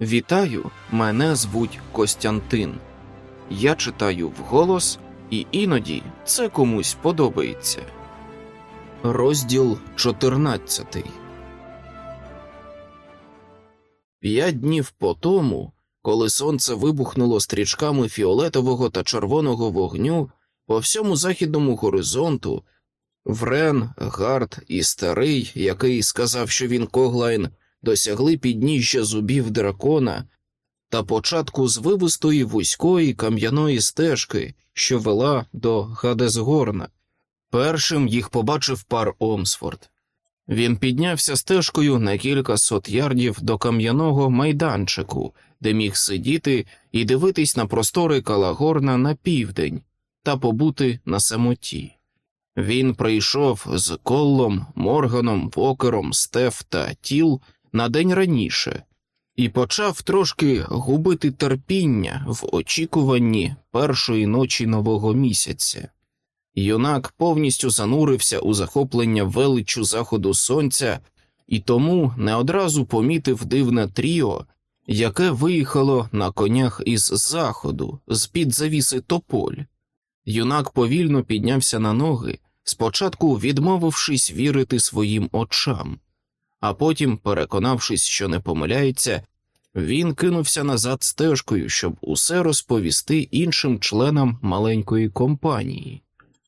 Вітаю, мене звуть Костянтин. Я читаю вголос, і іноді це комусь подобається. Розділ 14 П'ять днів по тому, коли сонце вибухнуло стрічками фіолетового та червоного вогню по всьому західному горизонту, Врен, Гард і старий, який сказав, що він Коглайн, досягли підніжжя зубів дракона та початку звивистої вузької кам'яної стежки, що вела до Гадесгорна. Першим їх побачив пар Омсфорд. Він піднявся стежкою на кілька сот ярдів до кам'яного майданчику, де міг сидіти і дивитись на простори Калагорна на південь та побути на самоті. Він прийшов з Коллом, Морганом, Вокером, Стеф та Тіл на день раніше і почав трошки губити терпіння в очікуванні першої ночі нового місяця. Юнак повністю занурився у захоплення величу заходу сонця і тому не одразу помітив дивне тріо, яке виїхало на конях із заходу, з під завіси тополь. Юнак повільно піднявся на ноги, спочатку відмовившись вірити своїм очам, а потім, переконавшись, що не помиляється, він кинувся назад стежкою, щоб усе розповісти іншим членам маленької компанії,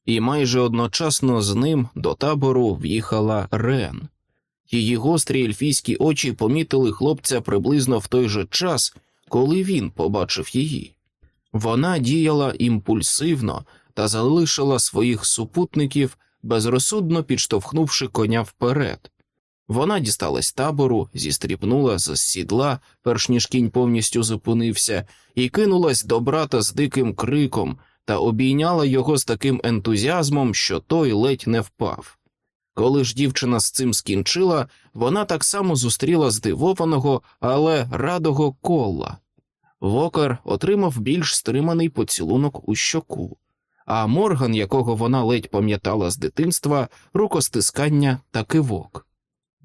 і майже одночасно з ним до табору в'їхала Рен. Її гострі ельфійські очі помітили хлопця приблизно в той же час, коли він побачив її. Вона діяла імпульсивно та залишила своїх супутників, безрозсудно підштовхнувши коня вперед. Вона дісталась табору, зістріпнула з сідла, перш ніж кінь повністю зупинився, і кинулась до брата з диким криком та обійняла його з таким ентузіазмом, що той ледь не впав. Коли ж дівчина з цим скінчила, вона так само зустріла здивованого, але радого кола. Вокер отримав більш стриманий поцілунок у щоку, а Морган, якого вона ледь пам'ятала з дитинства, рукостискання та кивок.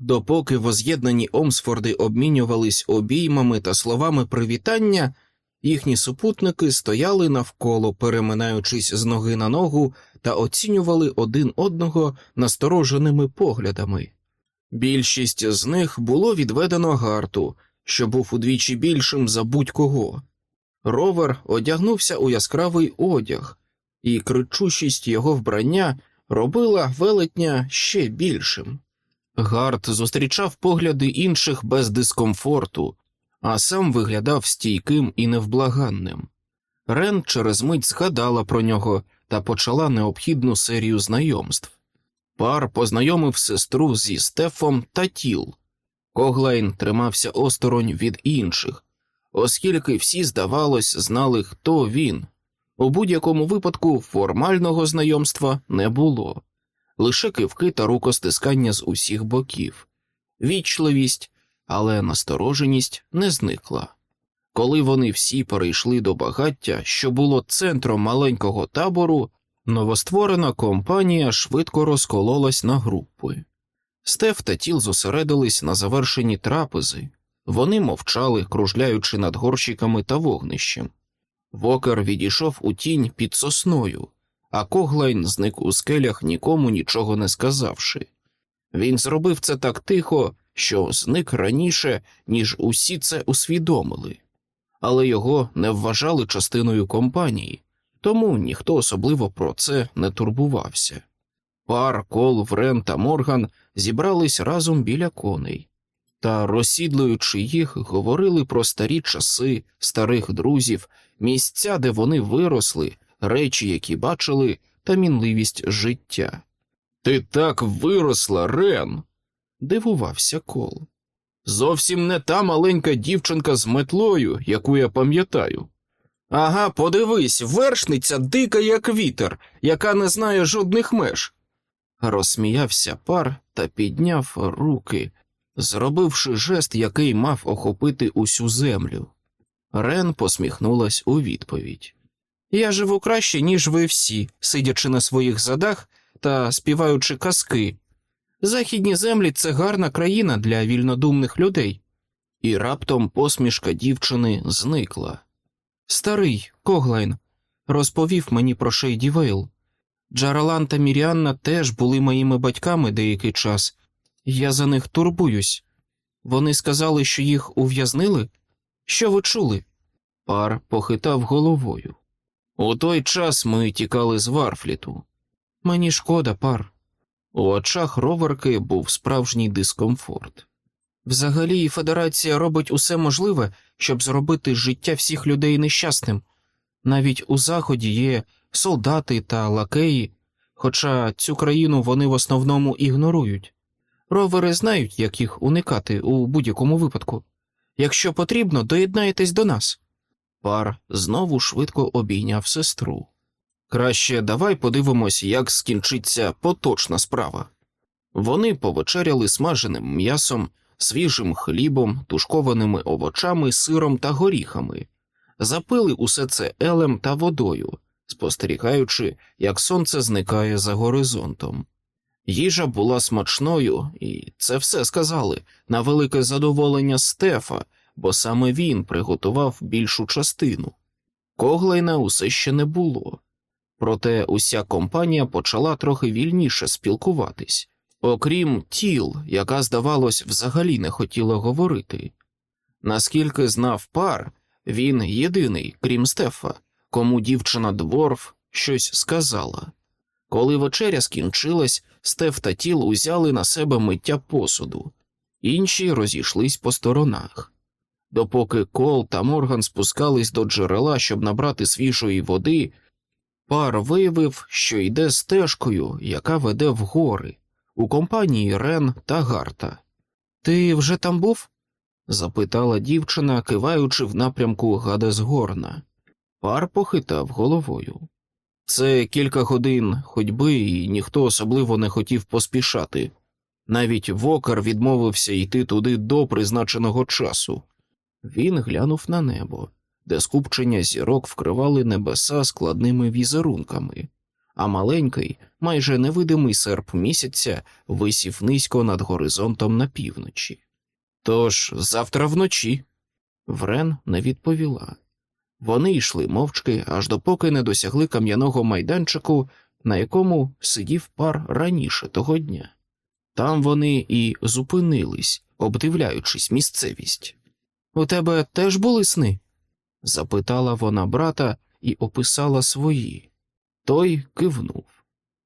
Допоки воз'єднані Омсфорди обмінювались обіймами та словами привітання, їхні супутники стояли навколо, переминаючись з ноги на ногу та оцінювали один одного настороженими поглядами. Більшість з них було відведено гарту, що був удвічі більшим за будь-кого. Ровер одягнувся у яскравий одяг, і кричущість його вбрання робила велетня ще більшим. Гард зустрічав погляди інших без дискомфорту, а сам виглядав стійким і невблаганним. Рен через мить згадала про нього та почала необхідну серію знайомств. Пар познайомив сестру зі Стефом та тіл. Коглайн тримався осторонь від інших, оскільки всі, здавалось, знали, хто він. У будь-якому випадку формального знайомства не було, лише кивки та рукостискання з усіх боків, вічливість, але настороженість не зникла. Коли вони всі перейшли до багаття, що було центром маленького табору, новостворена компанія швидко розкололась на групи. Стеф та тіл зосередились на завершенні трапези, вони мовчали, кружляючи над горщиками та вогнищем. Вокер відійшов у тінь під сосною, а Коглайн зник у скелях, нікому нічого не сказавши. Він зробив це так тихо, що зник раніше, ніж усі це усвідомили, але його не вважали частиною компанії, тому ніхто особливо про це не турбувався. Пар, Кол, Врен та Морган зібрались разом біля коней та, розсідлуючи їх, говорили про старі часи, старих друзів, місця, де вони виросли, речі, які бачили, та мінливість життя. Ти так виросла, Рен. дивувався Кол. Зовсім не та маленька дівчинка з метлою, яку я пам'ятаю. Ага, подивись, вершниця дика, як вітер, яка не знає жодних меж. Розсміявся пар та підняв руки, зробивши жест, який мав охопити усю землю. Рен посміхнулась у відповідь. Я живу краще, ніж ви всі, сидячи на своїх задах та співаючи казки. Західні землі це гарна країна для вільнодумних людей. і раптом посмішка дівчини зникла. Старий Коглайн розповів мені про Шейді Вейл. Джаралан та Міріанна теж були моїми батьками деякий час, я за них турбуюсь. Вони сказали, що їх ув'язнили? Що ви чули? Пар похитав головою. У той час ми тікали з Варфліту. Мені шкода, пар. У очах роверки був справжній дискомфорт. Взагалі, Федерація робить усе можливе, щоб зробити життя всіх людей нещасним. Навіть у Заході є солдати та лакеї, хоча цю країну вони в основному ігнорують. Ровери знають, як їх уникати у будь-якому випадку. Якщо потрібно, доєднайтесь до нас. Пар знову швидко обійняв сестру. Краще давай подивимось, як скінчиться поточна справа. Вони повечеряли смаженим м'ясом, свіжим хлібом, тушкованими овочами, сиром та горіхами, запили усе це елем та водою, спостерігаючи, як сонце зникає за горизонтом. Їжа була смачною, і це все сказали на велике задоволення Стефа, бо саме він приготував більшу частину. Коглайна усе ще не було, проте уся компанія почала трохи вільніше спілкуватись, окрім тіл, яка, здавалось, взагалі не хотіла говорити. Наскільки знав пар, він єдиний, крім Стефа, кому дівчина дворф щось сказала. Коли вечеря скінчилась, Стеф та тіл узяли на себе миття посуду, інші розійшлись по сторонах. Допоки Кол та Морган спускались до джерела, щоб набрати свіжої води, пар виявив, що йде стежкою, яка веде в гори, у компанії Рен та Гарта. Ти вже там був? запитала дівчина, киваючи в напрямку Гадесгорна. Пар похитав головою. Це кілька годин ходьби, і ніхто особливо не хотів поспішати. Навіть вокар відмовився йти туди до призначеного часу. Він глянув на небо, де скупчення зірок вкривали небеса складними візерунками, а маленький, майже невидимий серп місяця висів низько над горизонтом на півночі. Тож завтра вночі. Врен не відповіла. Вони йшли мовчки, аж допоки не досягли кам'яного майданчику, на якому сидів пар раніше того дня. Там вони і зупинились, обдивляючись місцевість. У тебе теж були сни? запитала вона брата і описала свої. Той кивнув.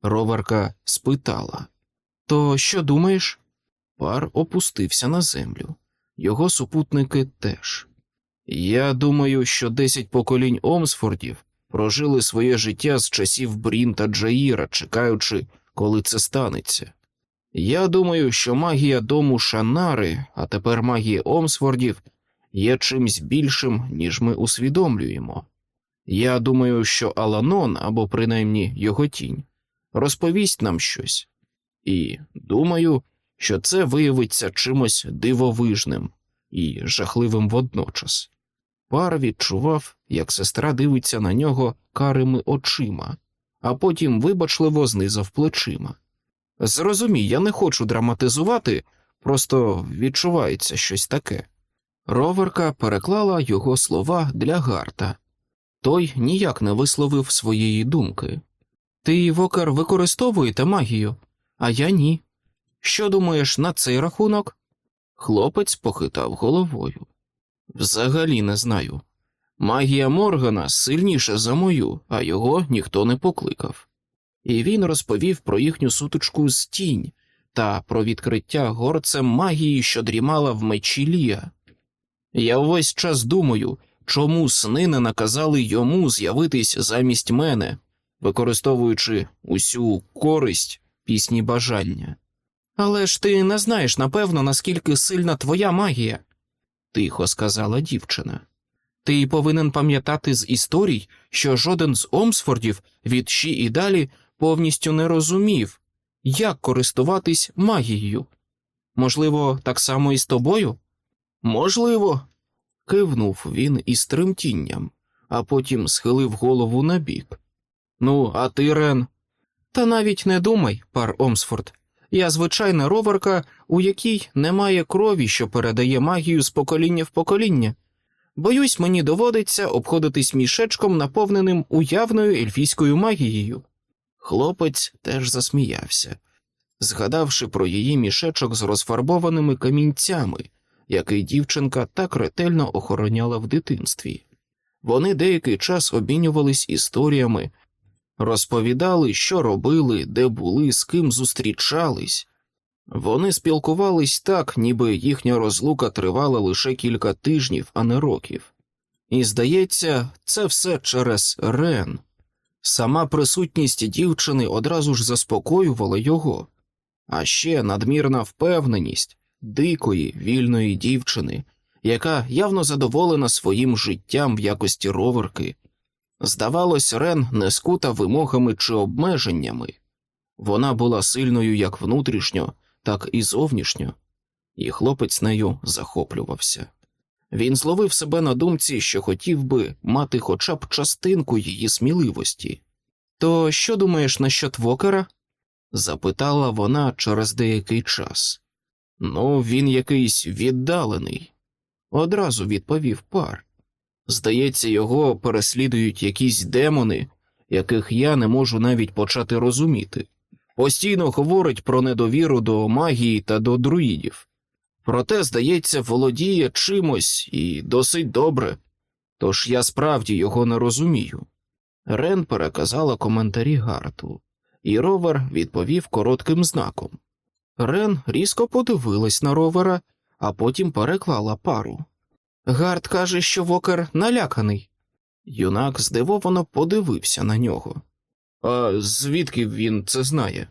Роварка спитала То що думаєш? Пар опустився на землю. Його супутники теж. Я думаю, що десять поколінь Омсфордів прожили своє життя з часів Брін та Джаїра, чекаючи, коли це станеться. Я думаю, що магія дому Шанари, а тепер магія Омсфордів, є чимсь більшим, ніж ми усвідомлюємо. Я думаю, що Аланон, або принаймні його тінь, розповість нам щось, і думаю, що це виявиться чимось дивовижним і жахливим водночас. Пар відчував, як сестра дивиться на нього карими очима, а потім вибачливо знизав плечима. Зрозумій, я не хочу драматизувати, просто відчувається щось таке. Роверка переклала його слова для Гарта. Той ніяк не висловив своєї думки. Ти, Вокер, використовуєте магію, а я ні. Що думаєш на цей рахунок? Хлопець похитав головою. Взагалі не знаю. Магія Моргана сильніша за мою, а його ніхто не покликав. І він розповів про їхню сутичку з тінь та про відкриття горцем магії, що дрімала в мечі Лія. Я увесь час думаю, чому сни не наказали йому з'явитись замість мене, використовуючи усю користь пісні бажання. Але ж ти не знаєш, напевно, наскільки сильна твоя магія, тихо сказала дівчина. Ти повинен пам'ятати з історій, що жоден з Омсфордів від щі і далі повністю не розумів, як користуватись магією. Можливо, так само і з тобою? Можливо, кивнув він із тремтінням, а потім схилив голову набік. Ну, а ти, Рен? Та навіть не думай, пар Омсфорд. Я звичайна роверка, у якій немає крові, що передає магію з покоління в покоління. Боюсь, мені доводиться обходитись мішечком, наповненим уявною ельфійською магією. Хлопець теж засміявся, згадавши про її мішечок з розфарбованими камінцями, який дівчинка так ретельно охороняла в дитинстві. Вони деякий час обмінювались історіями, розповідали, що робили, де були, з ким зустрічались. Вони спілкувались так, ніби їхня розлука тривала лише кілька тижнів, а не років. І, здається, це все через Рен. Сама присутність дівчини одразу ж заспокоювала його, а ще надмірна впевненість дикої, вільної дівчини, яка явно задоволена своїм життям в якості роверки. Здавалось, Рен не скута вимогами чи обмеженнями. Вона була сильною як внутрішньо, так і зовнішньо, і хлопець нею захоплювався. Він зловив себе на думці, що хотів би мати хоча б частинку її сміливості. То що думаєш насчет Вокера? запитала вона через деякий час. Ну, він якийсь віддалений, одразу відповів пар. Здається, його переслідують якісь демони, яких я не можу навіть почати розуміти. Постійно говорить про недовіру до магії та до друїдів. Проте, здається, володіє чимось і досить добре, тож я справді його не розумію. Рен переказала коментарі Гарту, і ровер відповів коротким знаком. Рен різко подивилась на ровера, а потім переклала пару. Гарт каже, що Вокер наляканий. Юнак здивовано подивився на нього. А звідки він це знає?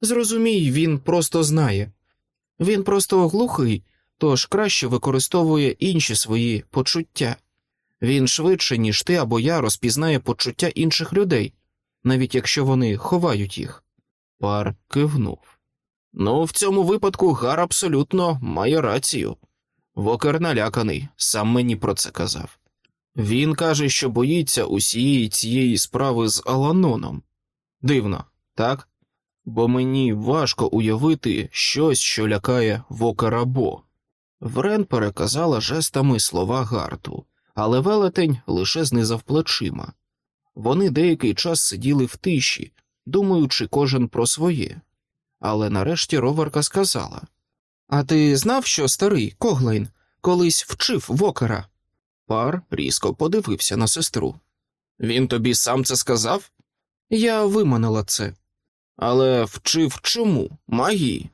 Зрозумій, він просто знає. Він просто глухий, тож краще використовує інші свої почуття. Він швидше, ніж ти або я, розпізнає почуття інших людей, навіть якщо вони ховають їх. Пар кивнув. Ну, в цьому випадку Гар абсолютно має рацію. Вокер наляканий, сам мені про це казав. Він каже, що боїться усієї цієї справи з Аланоном. Дивно, так? Бо мені важко уявити щось, що лякає Вокера Бо. Врен переказала жестами слова Гарту, але велетень лише знизав плечима. Вони деякий час сиділи в тиші, думаючи кожен про своє. Але нарешті роверка сказала А ти знав, що старий Коглайн колись вчив Вокера? Пар різко подивився на сестру. Він тобі сам це сказав? Я виманила це. Але вчив чому? Магії?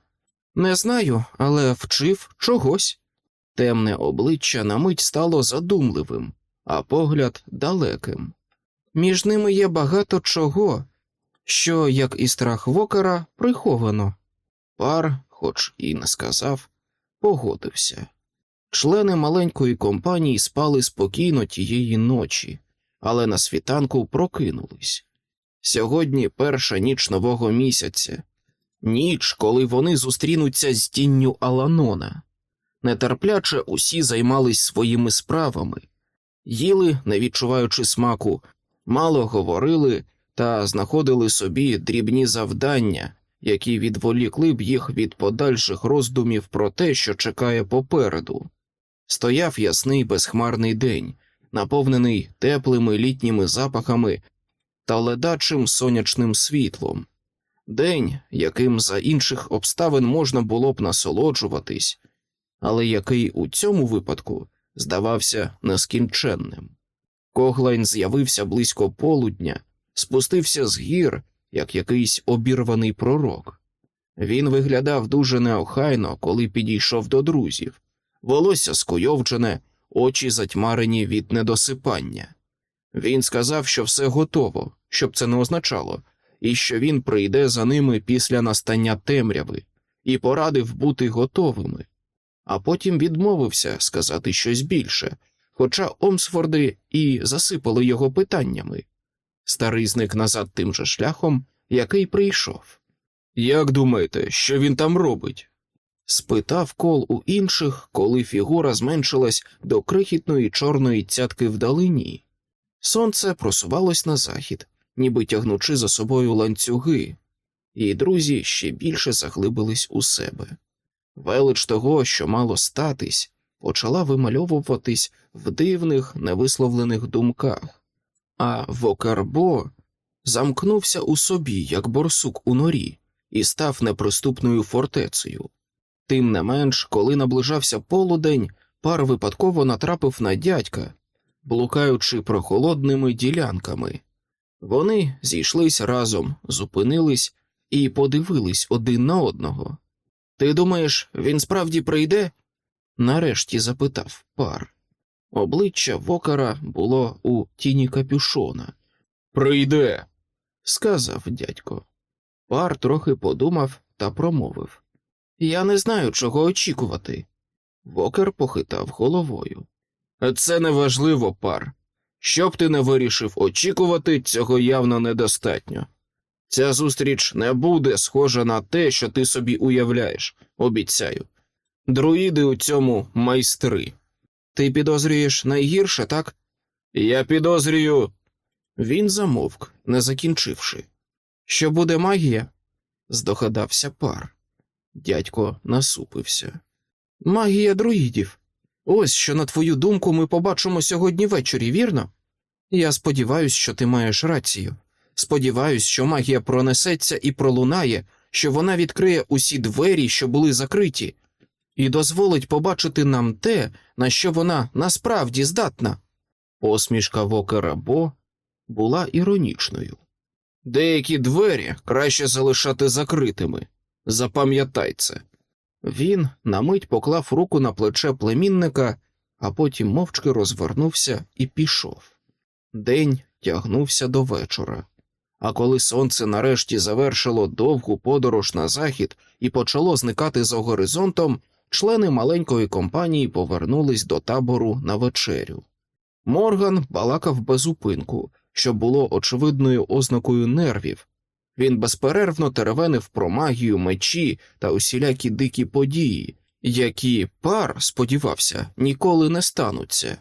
Не знаю, але вчив чогось. Темне обличчя на мить стало задумливим, а погляд далеким. Між ними є багато чого, що, як і страх вокера, приховано. Пар, хоч і не сказав, погодився. Члени маленької компанії спали спокійно тієї ночі, але на світанку прокинулись. Сьогодні перша ніч нового місяця, ніч, коли вони зустрінуться з тінню Аланона. Нетерпляче усі займались своїми справами, їли, не відчуваючи смаку, мало говорили та знаходили собі дрібні завдання, які відволікли б їх від подальших роздумів про те, що чекає попереду. Стояв ясний безхмарний день, наповнений теплими літніми запахами та ледачим сонячним світлом, день, яким за інших обставин можна було б насолоджуватись, але який у цьому випадку здавався нескінченним. Коглайн з'явився близько полудня, спустився з гір, як якийсь обірваний пророк. Він виглядав дуже неохайно, коли підійшов до друзів, волосся скуйовджене, очі затьмарені від недосипання. Він сказав, що все готово, щоб це не означало, і що він прийде за ними після настання темряви, і порадив бути готовими, а потім відмовився сказати щось більше, хоча Омсфорди і засипали його питаннями. Старий зник назад тим же шляхом, який прийшов. Як думаєте, що він там робить? спитав кол у інших, коли фігура зменшилась до крихітної чорної цятки вдалині. Сонце просувалось на захід, ніби тягнучи за собою ланцюги. і друзі ще більше заглибились у себе. Велич того, що мало статись, почала вимальовуватись в дивних, невисловлених думках, а Вокарбо замкнувся у собі, як борсук у норі, і став неприступною фортецею. Тим не менш, коли наближався полудень, пар випадково натрапив на дядька, блукаючи прохолодними ділянками. Вони зійшлись разом, зупинились і подивились один на одного. Ти думаєш, він справді прийде? нарешті запитав пар. Обличчя вокара було у тіні капюшона. Прийде, сказав дядько. Пар трохи подумав та промовив Я не знаю, чого очікувати. Вокер похитав головою. Це неважливо, пар. Що б ти не вирішив очікувати, цього явно недостатньо. Ця зустріч не буде схожа на те, що ти собі уявляєш, обіцяю. Друїди у цьому майстри. Ти підозрюєш найгірше, так? Я підозрюю. Він замовк, не закінчивши. Що буде магія? здогадався пар. Дядько насупився. Магія друїдів. Ось що, на твою думку, ми побачимо сьогодні ввечері, вірно? Я сподіваюся, що ти маєш рацію. Сподіваюсь, що магія пронесеться і пролунає, що вона відкриє усі двері, що були закриті, і дозволить побачити нам те, на що вона насправді здатна. Посмішка Вокера Бо була іронічною. Деякі двері краще залишати закритими. Запам'ятай це. Він на мить поклав руку на плече племінника, а потім мовчки розвернувся і пішов. День тягнувся до вечора, а коли сонце нарешті завершило довгу подорож на захід і почало зникати за горизонтом, члени маленької компанії повернулись до табору на вечерю. Морган балакав безупинку, що було очевидною ознакою нервів. Він безперервно теревенив про магію, мечі та усілякі дикі події, які пар, сподівався, ніколи не стануться.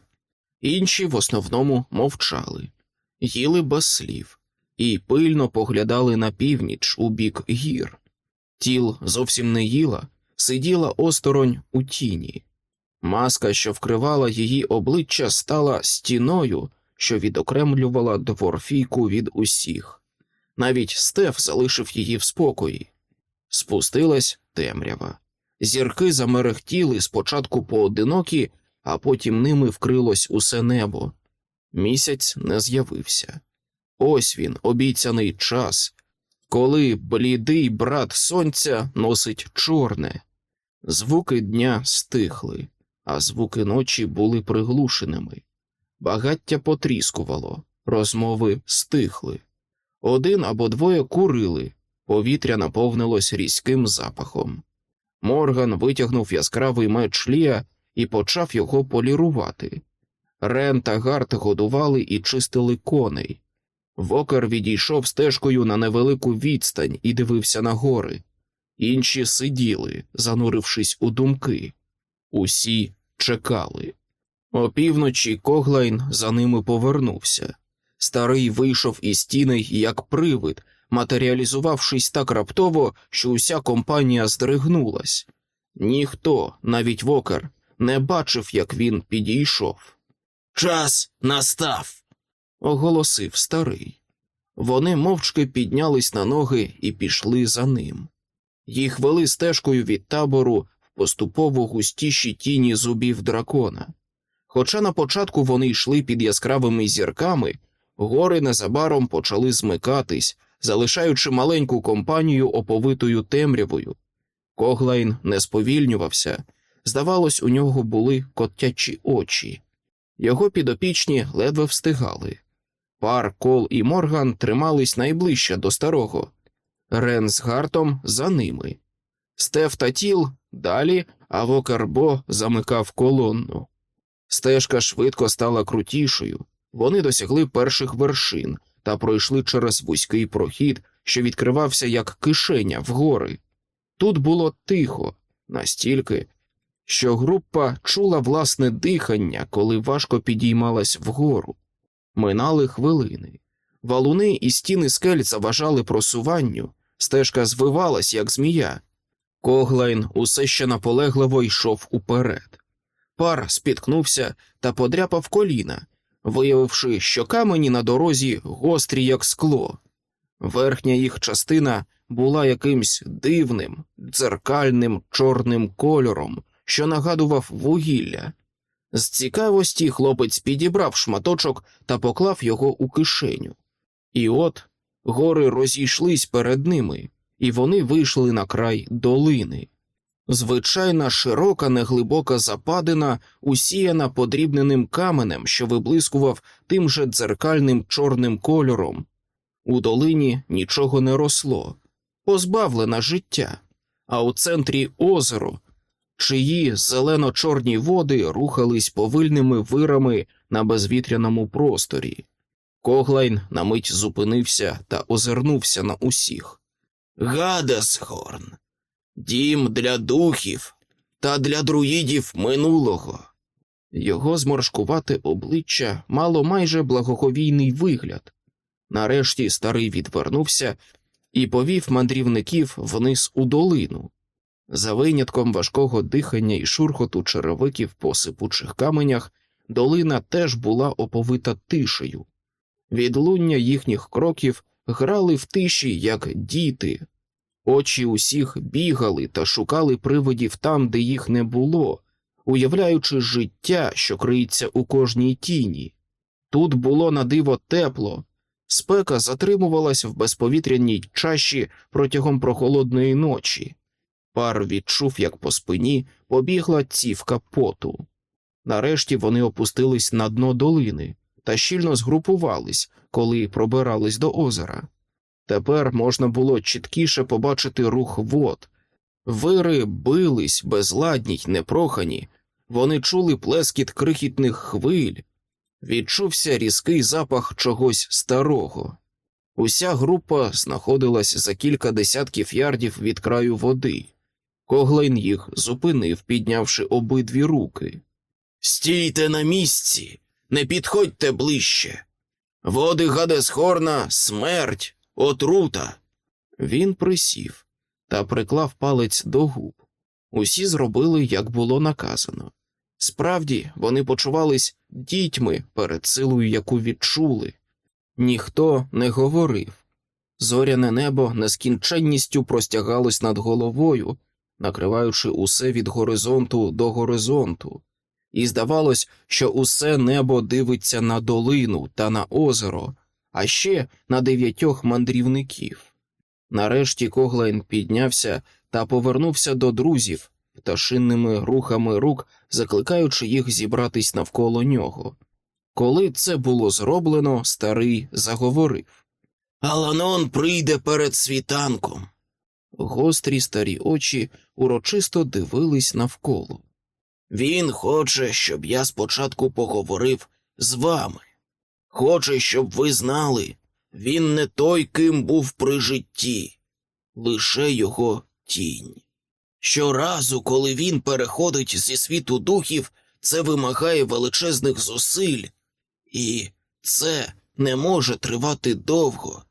Інші в основному мовчали, їли без слів і пильно поглядали на північ у бік гір. Тіл зовсім не їла, сиділа осторонь у тіні. Маска, що вкривала її обличчя, стала стіною, що відокремлювала дворфійку від усіх. Навіть Стеф залишив її в спокої. Спустилась темрява. Зірки замерехтіли спочатку поодинокі, а потім ними вкрилось усе небо. Місяць не з'явився. Ось він, обіцяний час, коли блідий брат сонця носить чорне. Звуки дня стихли, а звуки ночі були приглушеними. Багаття потріскувало, розмови стихли. Один або двоє курили, повітря наповнилось різким запахом. Морган витягнув яскравий меч Лія і почав його полірувати. Рен та Гарт годували і чистили коней. Вокер відійшов стежкою на невелику відстань і дивився на гори. Інші сиділи, занурившись у думки. Усі чекали. Опівночі Коглайн за ними повернувся. Старий вийшов із тіней, як привид, матеріалізувавшись так раптово, що уся компанія здригнулась. Ніхто, навіть вокер, не бачив, як він підійшов. Час настав, оголосив старий. Вони мовчки піднялись на ноги і пішли за ним. Їх вели стежкою від табору в поступово густіші тіні зубів дракона. Хоча на початку вони йшли під яскравими зірками, гори незабаром почали змикатись, залишаючи маленьку компанію оповитою темрявою. Коглайн не сповільнювався, здавалось, у нього були котячі очі. Його підопічні ледве встигали. Пар, Кол і Морган тримались найближче до старого, Рен з Гартом за ними. Стеф та тіл далі, а Вокарбо замикав колонну. Стежка швидко стала крутішою. Вони досягли перших вершин та пройшли через вузький прохід, що відкривався як кишеня вгори. Тут було тихо, настільки, що група чула власне дихання, коли важко підіймалась вгору. Минали хвилини. Валуни і стіни скель заважали просуванню, Стежка звивалась, як змія. Коглайн усе ще наполегливо йшов уперед. Пар спіткнувся та подряпав коліна, виявивши, що камені на дорозі гострі, як скло. Верхня їх частина була якимсь дивним, дзеркальним чорним кольором, що нагадував вугілля. З цікавості хлопець підібрав шматочок та поклав його у кишеню. І от гори розійшлись перед ними, і вони вийшли на край долини. Звичайна широка неглибока западина, усіяна подрібненим каменем, що виблискував тим же дзеркальним чорним кольором. У долині нічого не росло, позбавлена життя, а у центрі озеро, чиї зелено-чорні води рухались повильними вирами на безвітряному просторі. Коглайн на мить зупинився та озирнувся на усіх. Гадесхорн, дім для духів та для друїдів минулого. Його зморшкувате обличчя мало майже благоговійний вигляд. Нарешті старий відвернувся і повів мандрівників вниз у долину. За винятком важкого дихання і шурхоту черевиків по сипучих каменях, долина теж була оповита тишею. Відлуння їхніх кроків грали в тиші, як діти. Очі усіх бігали та шукали привидів там, де їх не було, уявляючи життя, що криється у кожній тіні. Тут було на диво тепло, спека затримувалась в безповітряній чаші протягом прохолодної ночі. Пар відчув, як по спині побігла цівка поту. Нарешті вони опустились на дно долини та щільно згрупувались, коли пробирались до озера. Тепер можна було чіткіше побачити рух вод. Вири бились безладні й непрохані, вони чули плескіт крихітних хвиль, відчувся різкий запах чогось старого. Уся група знаходилась за кілька десятків ярдів від краю води. Коглайн їх зупинив, піднявши обидві руки. Стійте на місці, не підходьте ближче. Води Гадесхорна смерть, отрута. Він присів та приклав палець до губ. Усі зробили, як було наказано. Справді, вони почувались дітьми перед силою, яку відчули. Ніхто не говорив. Зоряне небо нескінченністю простягалось над головою, накриваючи усе від горизонту до горизонту, і здавалось, що усе небо дивиться на долину та на озеро, а ще на дев'ятьох мандрівників. Нарешті Коглайн піднявся та повернувся до друзів, пташинними рухами рук, закликаючи їх зібратись навколо нього. Коли це було зроблено, старий заговорив Аланон прийде перед світанком. Гострі старі очі урочисто дивились навколо. Він хоче, щоб я спочатку поговорив з вами. Хоче, щоб ви знали, він не той, ким був при житті, лише його тінь. Щоразу, коли він переходить зі світу духів, це вимагає величезних зусиль, і це не може тривати довго.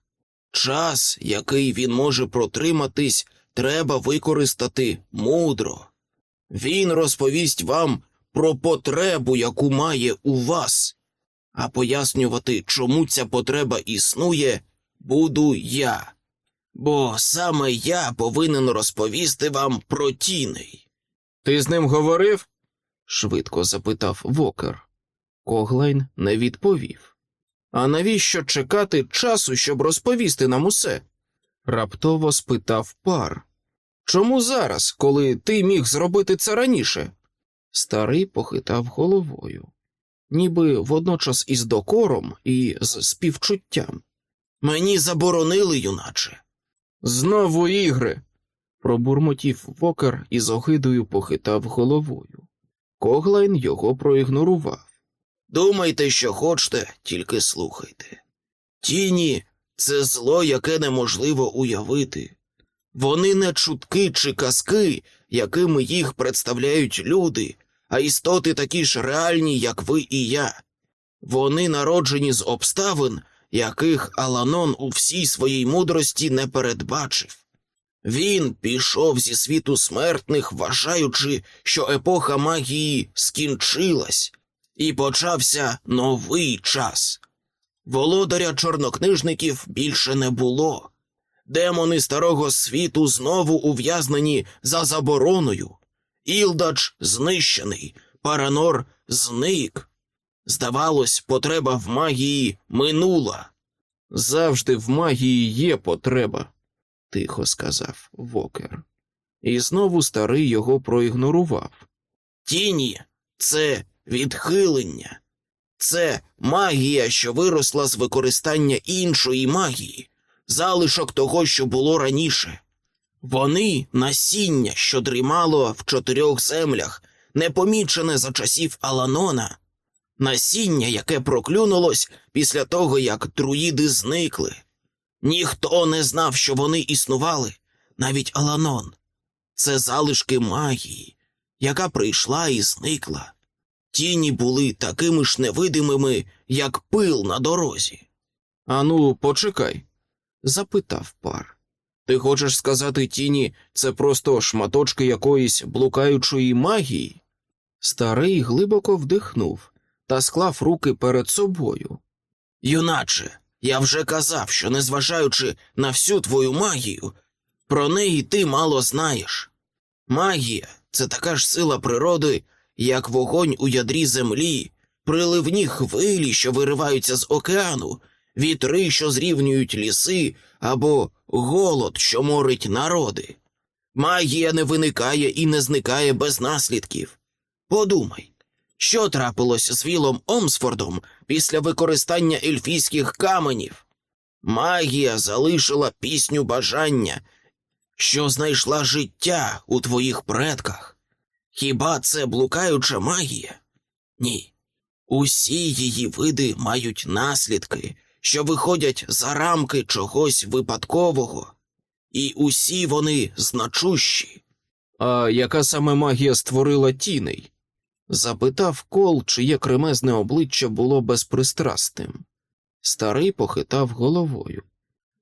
Час, який він може протриматись, треба використати мудро. Він розповість вам про потребу, яку має у вас, а пояснювати, чому ця потреба існує, буду я. Бо саме я повинен розповісти вам про тіней. Ти з ним говорив? швидко запитав Вокер. Коглайн не відповів. А навіщо чекати часу, щоб розповісти нам усе? раптово спитав пар. Чому зараз, коли ти міг зробити це раніше? Старий похитав головою, ніби водночас із докором і з співчуттям. Мені заборонили, юначе. Знову ігри. пробурмотів Вокер і з огидою похитав головою. Коглайн його проігнорував. Думайте, що хочете, тільки слухайте. Тіні це зло, яке неможливо уявити. Вони не чутки чи казки, якими їх представляють люди, а істоти такі ж реальні, як ви і я. Вони народжені з обставин, яких Аланон у всій своїй мудрості не передбачив. Він пішов зі світу смертних, вважаючи, що епоха магії скінчилась, і почався новий час. Володаря чорнокнижників більше не було. Демони старого світу знову ув'язнені за забороною. Ілдач знищений, Паранор зник. Здавалось, потреба в магії минула. Завжди в магії є потреба, тихо сказав Вокер. І знову старий його проігнорував. Тіні це відхилення, це магія, що виросла з використання іншої магії, залишок того, що було раніше. Вони насіння, що дрімало в чотирьох землях, непомічене за часів Аланона, насіння, яке проклюнулось після того, як друїди зникли. Ніхто не знав, що вони існували, навіть Аланон. Це залишки магії, яка прийшла і зникла. Тіні були такими ж невидимими, як пил на дорозі. Ану, почекай, запитав пар. Ти хочеш сказати тіні, це просто шматочки якоїсь блукаючої магії? Старий глибоко вдихнув та склав руки перед собою. Юначе, я вже казав, що, незважаючи на всю твою магію, про неї ти мало знаєш. Магія це така ж сила природи, як вогонь у ядрі землі, приливні хвилі, що вириваються з океану, вітри, що зрівнюють ліси, або голод, що морить народи. Магія не виникає і не зникає без наслідків. Подумай, що трапилось з Вілом Омсфордом після використання ельфійських каменів? Магія залишила пісню бажання, що знайшла життя у твоїх предках. Хіба це блукаюча магія? Ні. Усі її види мають наслідки, що виходять за рамки чогось випадкового, і усі вони значущі. А яка саме магія створила тіней? запитав кол, чиє кремезне обличчя було безпристрасним. Старий похитав головою.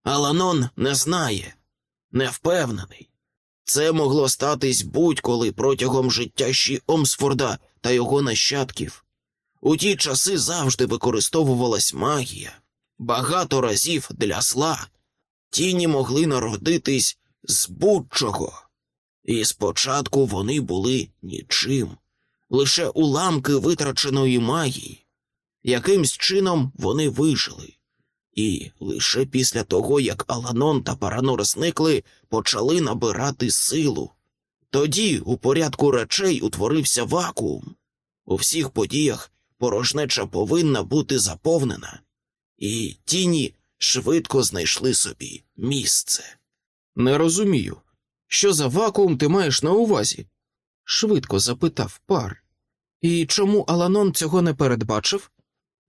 Аланон не знає, не впевнений. Це могло статись будь-коли протягом життя Ші Омсфорда та його нащадків. У ті часи завжди використовувалась магія, багато разів для зла. Тіні могли народитись з будь-чого. І спочатку вони були нічим, лише уламки витраченої магії. Якимсь чином вони вижили. І лише після того, як Аланон та Паранор зникли, почали набирати силу. Тоді у порядку речей утворився вакуум. У всіх подіях порожнеча повинна бути заповнена, і тіні швидко знайшли собі місце. Не розумію, що за вакуум ти маєш на увазі? швидко запитав пар. І чому Аланон цього не передбачив?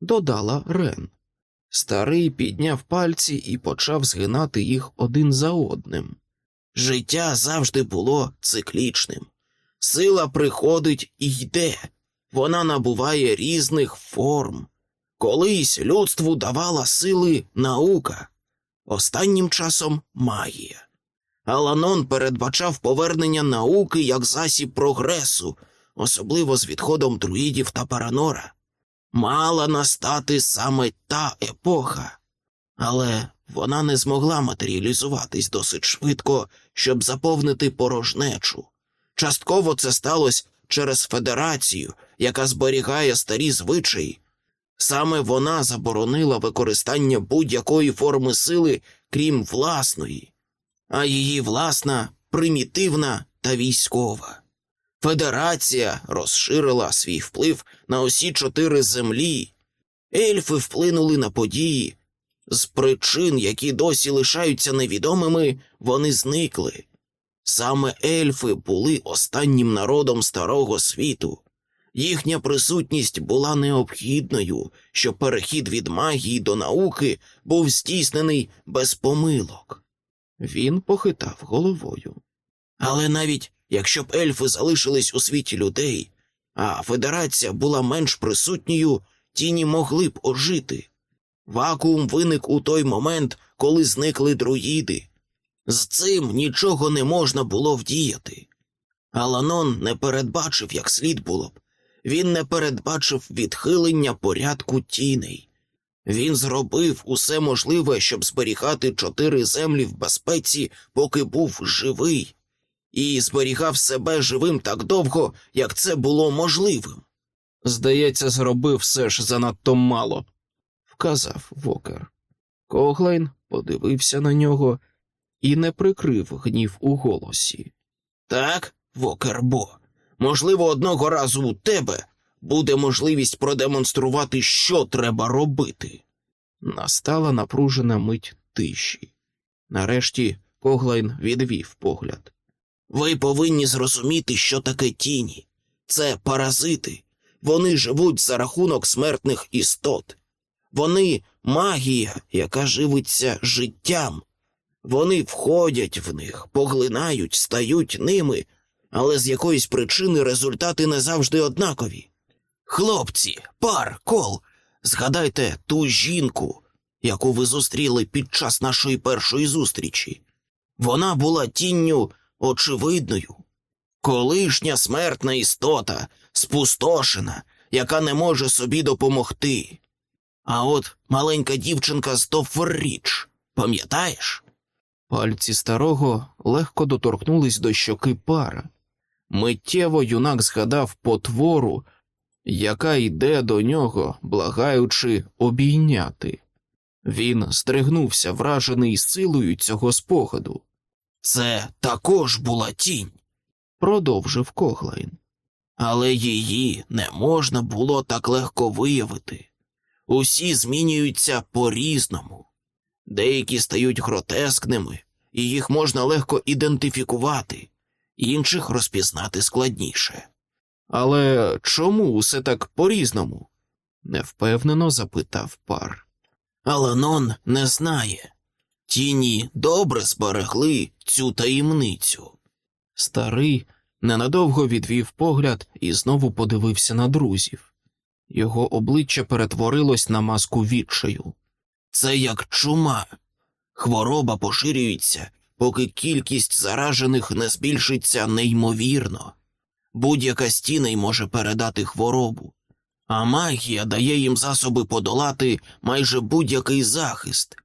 додала Рен. Старий підняв пальці і почав згинати їх один за одним. Життя завжди було циклічним. Сила приходить і йде, вона набуває різних форм. Колись людству давала сили наука, останнім часом магія. Аланон передбачав повернення науки як засіб прогресу, особливо з відходом друїдів та паранора. Мала настати саме та епоха, але вона не змогла матеріалізуватись досить швидко, щоб заповнити порожнечу. Частково це сталося через федерацію, яка зберігає старі звичаї. Саме вона заборонила використання будь-якої форми сили, крім власної, а її власна примітивна та військова. Федерація розширила свій вплив на усі чотири землі. Ельфи вплинули на події. З причин, які досі лишаються невідомими, вони зникли. Саме ельфи були останнім народом старого світу. Їхня присутність була необхідною, щоб перехід від магії до науки був здійснений без помилок. Він похитав головою. Але навіть якщо б ельфи залишились у світі людей, а федерація була менш присутньою, тіні могли б ожити. Вакуум виник у той момент, коли зникли друїди. З цим нічого не можна було вдіяти. Аланон не передбачив, як слід було б. Він не передбачив відхилення порядку тіней. Він зробив усе можливе, щоб зберігати чотири землі в безпеці, поки був живий, і зберігав себе живим так довго, як це було можливим. Здається, зробив все ж занадто мало, вказав Вокер. Коглайн подивився на нього і не прикрив гнів у голосі. Так, Вокербо, можливо, одного разу у тебе буде можливість продемонструвати, що треба робити. Настала напружена мить тиші. Нарешті Коглайн відвів погляд. Ви повинні зрозуміти, що таке тіні. Це паразити. Вони живуть за рахунок смертних істот. Вони магія, яка живиться життям. Вони входять в них, поглинають, стають ними, але з якоїсь причини результати не завжди однакові. Хлопці, пар, кол, згадайте ту жінку, яку ви зустріли під час нашої першої зустрічі. Вона була тінню очевидною. Колишня смертна істота, спустошена, яка не може собі допомогти. А от маленька дівчинка з Тофферріч, пам'ятаєш? Пальці старого легко доторкнулись до щоки пара. Миттєво юнак згадав потвору, яка йде до нього, благаючи обійняти. Він стригнувся, вражений силою цього спогаду. Це також була тінь, Продовжив Коглайн. але її не можна було так легко виявити. Усі змінюються по-різному. Деякі стають гротескними, і їх можна легко ідентифікувати, інших розпізнати складніше. Але чому усе так по-різному? невпевнено запитав пар. Аланон не знає. Тіні добре зберегли цю таємницю. Старий ненадовго відвів погляд і знову подивився на друзів. Його обличчя перетворилось на маску відчаю. Це як чума. Хвороба поширюється, поки кількість заражених не збільшиться неймовірно. Будь-яка з тіней може передати хворобу, а магія дає їм засоби подолати майже будь-який захист.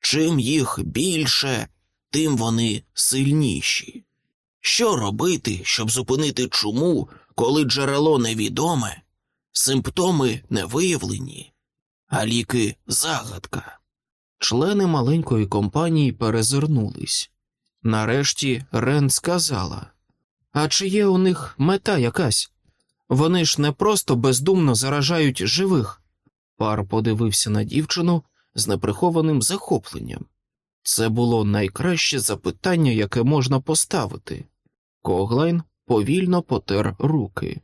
Чим їх більше, тим вони сильніші. Що робити, щоб зупинити чуму, коли джерело невідоме, симптоми не виявлені, а ліки загадка? Члени маленької компанії перезирнулись. Нарешті Рен сказала: А чи є у них мета якась? Вони ж не просто бездумно заражають живих. Пар подивився на дівчину з неприхованим захопленням. Це було найкраще запитання, яке можна поставити. Коглайн повільно потер руки.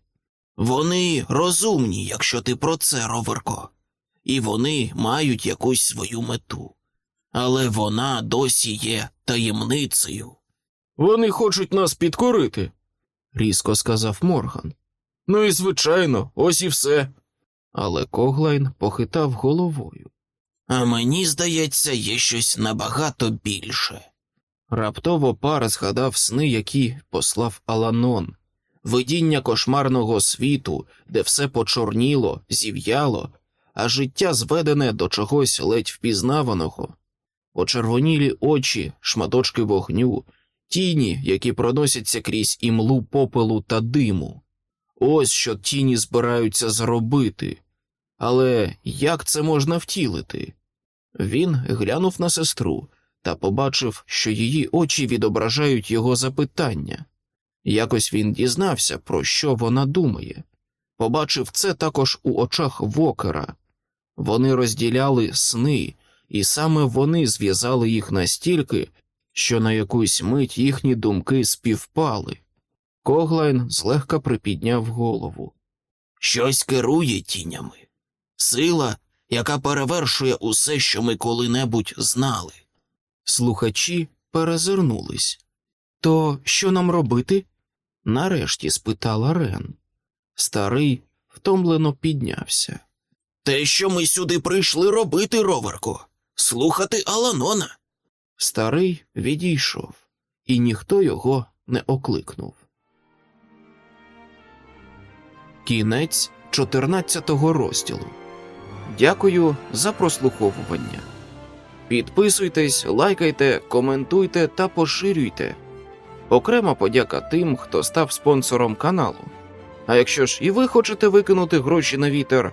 Вони розумні, якщо ти про це, Роверко, і вони мають якусь свою мету. Але вона досі є таємницею. Вони хочуть нас підкорити, різко сказав Морган. Ну і звичайно, ось і все. Але Коглайн похитав головою. А мені здається, є щось набагато більше. Раптово пар згадав сни, які послав Аланон, видіння кошмарного світу, де все почорніло, зів'яло, а життя зведене до чогось ледь впізнаваного, почервонілі очі, шматочки вогню, тіні, які проносяться крізь імлу попелу та диму. Ось що тіні збираються зробити. Але як це можна втілити? Він глянув на сестру та побачив, що її очі відображають його запитання. Якось він дізнався, про що вона думає. Побачив це також у очах Вокера. Вони розділяли сни, і саме вони зв'язали їх настільки, що на якусь мить їхні думки співпали. Коглайн злегка припідняв голову. Щось керує тінями. Сила, яка перевершує усе, що ми коли-небудь знали. Слухачі перезирнулись. То що нам робити? нарешті спитала Рен. Старий втомлено піднявся. Те, що ми сюди прийшли робити, Роверко, слухати Аланона. Старий відійшов, і ніхто його не окликнув. Кінець 14 розділу. Дякую за прослуховування. Підписуйтесь, лайкайте, коментуйте та поширюйте. Окрема подяка тим, хто став спонсором каналу. А якщо ж і ви хочете викинути гроші на вітер,